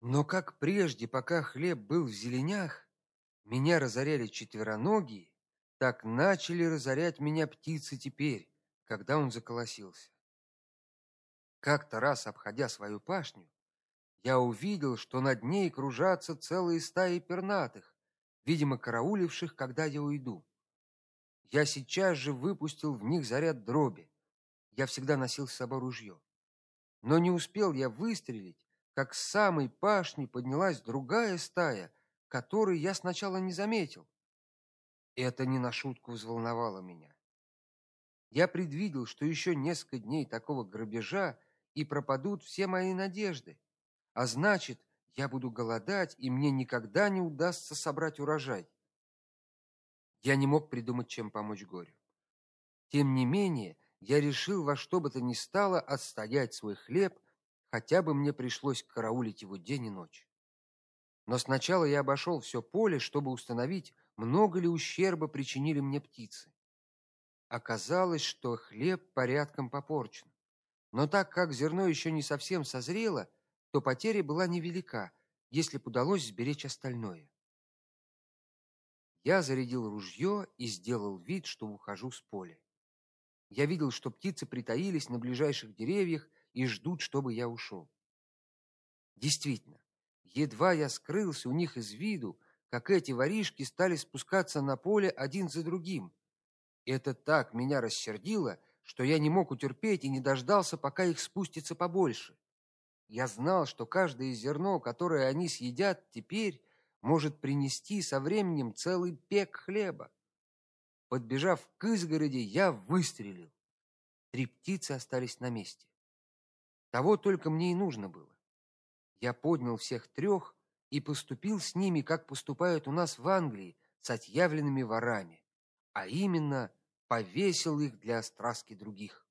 Но как прежде, пока хлеб был в зеленях, меня разоряли четвероногие, так начали разорять меня птицы теперь, когда он заколосился. Как-то раз, обходя свою пашню, я увидел, что над ней кружатся целые стаи пернатых, видимо, карауливших, когда я уйду. Я сейчас же выпустил в них заряд дроби. Я всегда носил с собой ружье. Но не успел я выстрелить, как с самой пашни поднялась другая стая, которой я сначала не заметил. Это не на шутку взволновало меня. Я предвидел, что еще несколько дней такого грабежа и пропадут все мои надежды. А значит, я буду голодать, и мне никогда не удастся собрать урожай. Я не мог придумать, чем помочь горю. Тем не менее, я решил во что бы то ни стало отстоять свой хлеб хотя бы мне пришлось караулить его день и ночь. Но сначала я обошел все поле, чтобы установить, много ли ущерба причинили мне птицы. Оказалось, что хлеб порядком попорчен. Но так как зерно еще не совсем созрело, то потеря была невелика, если б удалось сберечь остальное. Я зарядил ружье и сделал вид, что ухожу с поля. Я видел, что птицы притаились на ближайших деревьях и ждут, чтобы я ушел. Действительно, едва я скрылся у них из виду, как эти воришки стали спускаться на поле один за другим. Это так меня рассердило, что я не мог утерпеть и не дождался, пока их спустится побольше. Я знал, что каждое зерно, которое они съедят теперь, может принести со временем целый пек хлеба. Подбежав к изгороди, я выстрелил. Три птицы остались на месте. Того только мне и нужно было. Я поднял всех трех и поступил с ними, как поступают у нас в Англии с отъявленными ворами, а именно повесил их для остраски других.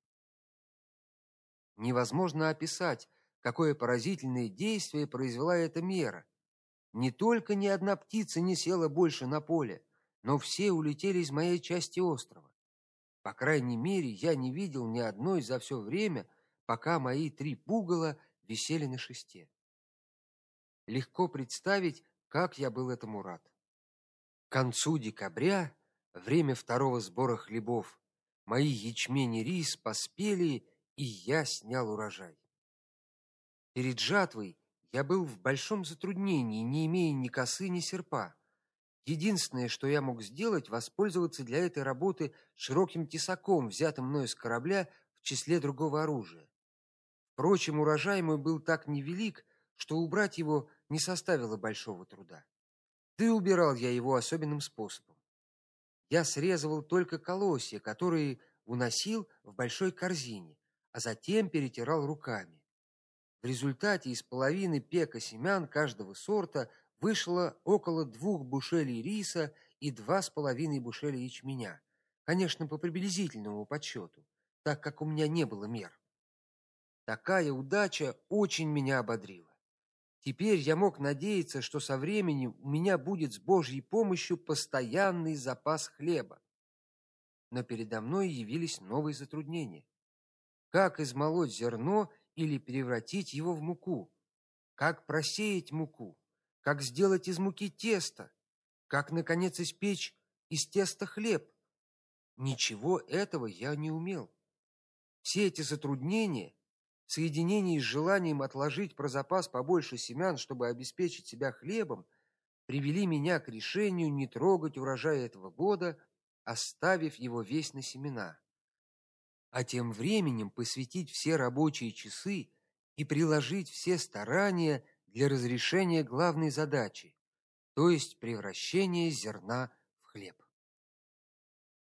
Невозможно описать, какое поразительное действие произвела эта мера. Не только ни одна птица не села больше на поле, но все улетели из моей части острова. По крайней мере, я не видел ни одной за все время, пока мои три пугала висели на шесте. Легко представить, как я был этому рад. К концу декабря, время второго сбора хлебов, мои ячмень и рис поспели, и я снял урожай. Перед жатвой я был в большом затруднении, не имея ни косы, ни серпа. Единственное, что я мог сделать, воспользоваться для этой работы широким тесаком, взятым мною с корабля в числе другого оружия. Впрочем, урожай мой был так невелик, что убрать его не составило большого труда. Да и убирал я его особенным способом. Я срезывал только колосья, которые уносил в большой корзине, а затем перетирал руками. В результате из половины пека семян каждого сорта вышло около двух бушелей риса и два с половиной бушеля ячменя. Конечно, по приблизительному подсчету, так как у меня не было мер. Такая удача очень меня ободрила. Теперь я мог надеяться, что со временем у меня будет с Божьей помощью постоянный запас хлеба. Но передо мной явились новые затруднения. Как измолоть зерно или превратить его в муку? Как просеять муку? Как сделать из муки тесто? Как наконец испечь из теста хлеб? Ничего этого я не умел. Все эти затруднения в соединении с желанием отложить про запас побольше семян, чтобы обеспечить себя хлебом, привели меня к решению не трогать урожай этого года, оставив его весь на семена. А тем временем посвятить все рабочие часы и приложить все старания для разрешения главной задачи, то есть превращения зерна в хлеб.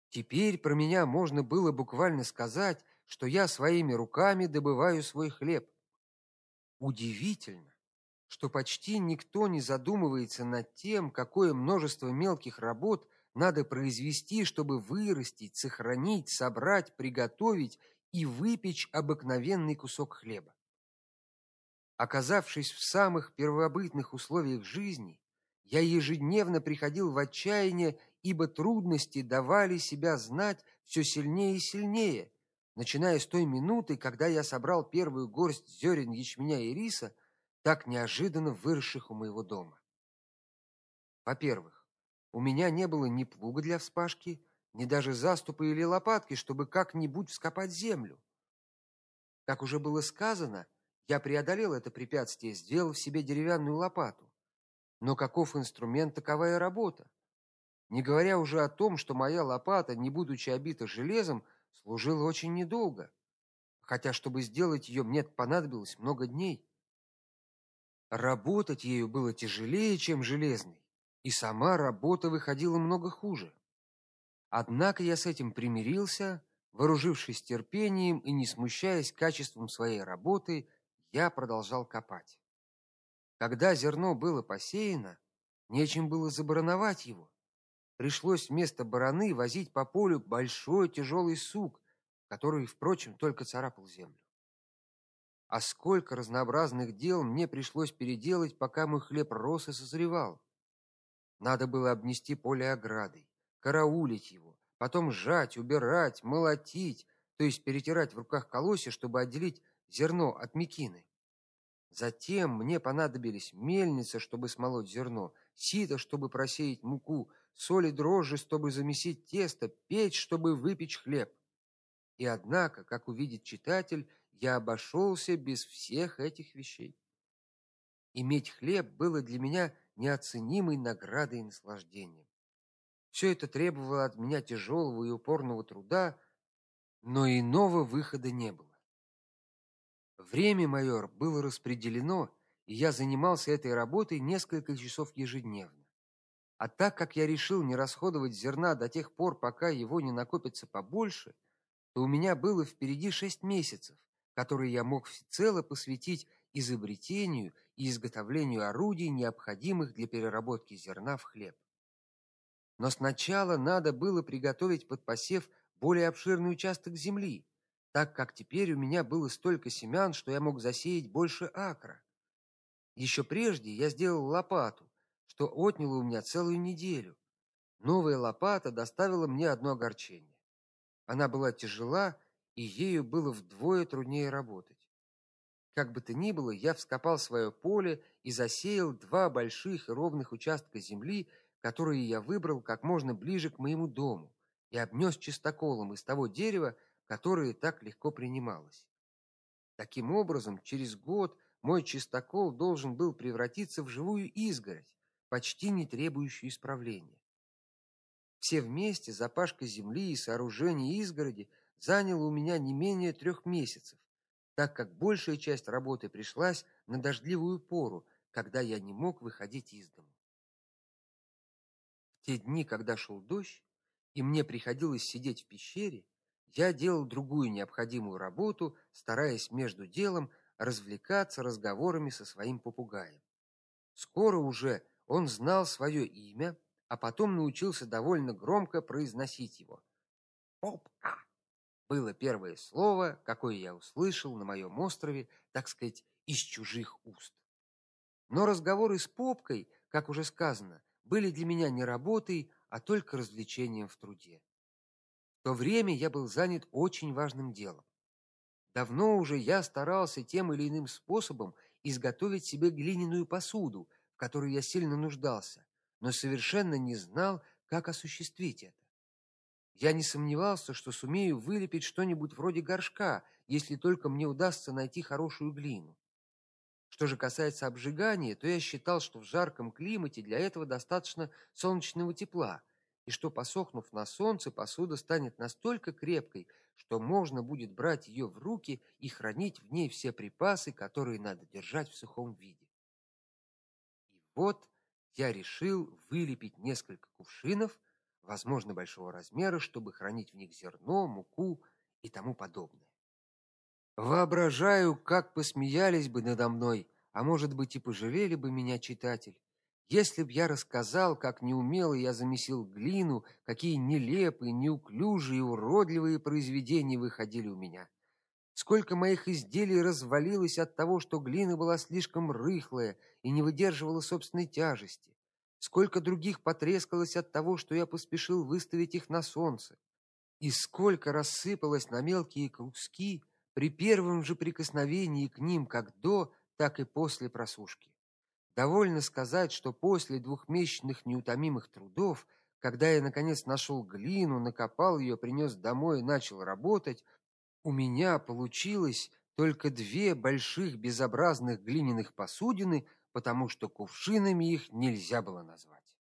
Теперь про меня можно было буквально сказать, что я своими руками добываю свой хлеб. Удивительно, что почти никто не задумывается над тем, какое множество мелких работ надо произвести, чтобы вырастить, сохранить, собрать, приготовить и выпечь обыкновенный кусок хлеба. Оказавшись в самых первобытных условиях жизни, я ежедневно приходил в отчаяние, ибо трудности давали себя знать все сильнее и сильнее, начиная с той минуты, когда я собрал первую горсть зерен ячменя и риса, так неожиданно выросших у моего дома. Во-первых, у меня не было ни плуга для вспашки, ни даже заступа или лопатки, чтобы как-нибудь вскопать землю. Как уже было сказано, я преодолел это препятствие, сделав себе деревянную лопату. Но каков инструмент, такова и работа. Не говоря уже о том, что моя лопата, не будучи обита железом, служила очень недолго, хотя чтобы сделать ее, мне понадобилось много дней. Работать ею было тяжелее, чем железной, и сама работа выходила много хуже. Однако я с этим примирился, вооружившись терпением и не смущаясь качеством своей работы, я продолжал копать. Когда зерно было посеяно, нечем было забороновать его. Пришлось вместо бараны возить по полю большой тяжелый сук, который, впрочем, только царапал землю. А сколько разнообразных дел мне пришлось переделать, пока мой хлеб рос и созревал. Надо было обнести поле оградой, караулить его, потом сжать, убирать, молотить, то есть перетирать в руках колосья, чтобы отделить зерно от мекины. Затем мне понадобились мельница, чтобы смолоть зерно, сито, чтобы просеять муку, соль и дрожжи, чтобы замесить тесто, печь, чтобы выпечь хлеб. И однако, как увидит читатель, я обошелся без всех этих вещей. Иметь хлеб было для меня неоценимой наградой и наслаждением. Все это требовало от меня тяжелого и упорного труда, но иного выхода не было. Время мое было распределено, и я занимался этой работой несколько часов ежедневно. А так как я решил не расходовать зерна до тех пор, пока его не накопится побольше, то у меня было впереди шесть месяцев, которые я мог всецело посвятить изобретению и изготовлению орудий, необходимых для переработки зерна в хлеб. Но сначала надо было приготовить под посев более обширный участок земли, так как теперь у меня было столько семян, что я мог засеять больше акра. Еще прежде я сделал лопату, что отняло у меня целую неделю. Новая лопата доставила мне одно огорчение. Она была тяжела, и ею было вдвое труднее работать. Как бы то ни было, я вскопал свое поле и засеял два больших и ровных участка земли, которые я выбрал как можно ближе к моему дому, и обнес чистоколом из того дерева, которое так легко принималось. Таким образом, через год мой чистокол должен был превратиться в живую изгородь, почти не требующую исправления. Все вместе запашка земли и сооружение изгороди заняло у меня не менее трех месяцев, так как большая часть работы пришлась на дождливую пору, когда я не мог выходить из дома. В те дни, когда шел дождь, и мне приходилось сидеть в пещере, я делал другую необходимую работу, стараясь между делом развлекаться разговорами со своим попугаем. Скоро уже он знал свое имя, а потом научился довольно громко произносить его. Попка было первое слово, какое я услышал на моем острове, так сказать, из чужих уст. Но разговоры с попкой, как уже сказано, были для меня не работой, а только развлечением в труде. В то время я был занят очень важным делом. Давно уже я старался тем или иным способом изготовить себе глиняную посуду, которой я сильно нуждался, но совершенно не знал, как осуществить это. Я не сомневался, что сумею вылепить что-нибудь вроде горшка, если только мне удастся найти хорошую глину. Что же касается обжигания, то я считал, что в жарком климате для этого достаточно солнечного тепла, и что посохнув на солнце, посуда станет настолько крепкой, что можно будет брать ее в руки и хранить в ней все припасы, которые надо держать в сухом виде. Вот я решил вылепить несколько кувшинов, возможно, большого размера, чтобы хранить в них зерно, муку и тому подобное. Воображаю, как посмеялись бы надо мной, а может быть и пожалели бы меня читатель, если б я рассказал, как неумело я замесил глину, какие нелепые, неуклюжие и уродливые произведения выходили у меня. Сколько моих изделий развалилось от того, что глина была слишком рыхлая и не выдерживала собственной тяжести. Сколько других потрескалось от того, что я поспешил выставить их на солнце. И сколько рассыпалось на мелкие куски при первом же прикосновении к ним, как до, так и после просушки. Довольно сказать, что после двухмесячных неутомимых трудов, когда я наконец нашел глину, накопал ее, принес домой и начал работать, у меня получилось только две больших безобразных глиняных посудины, потому что кувшинами их нельзя было назвать.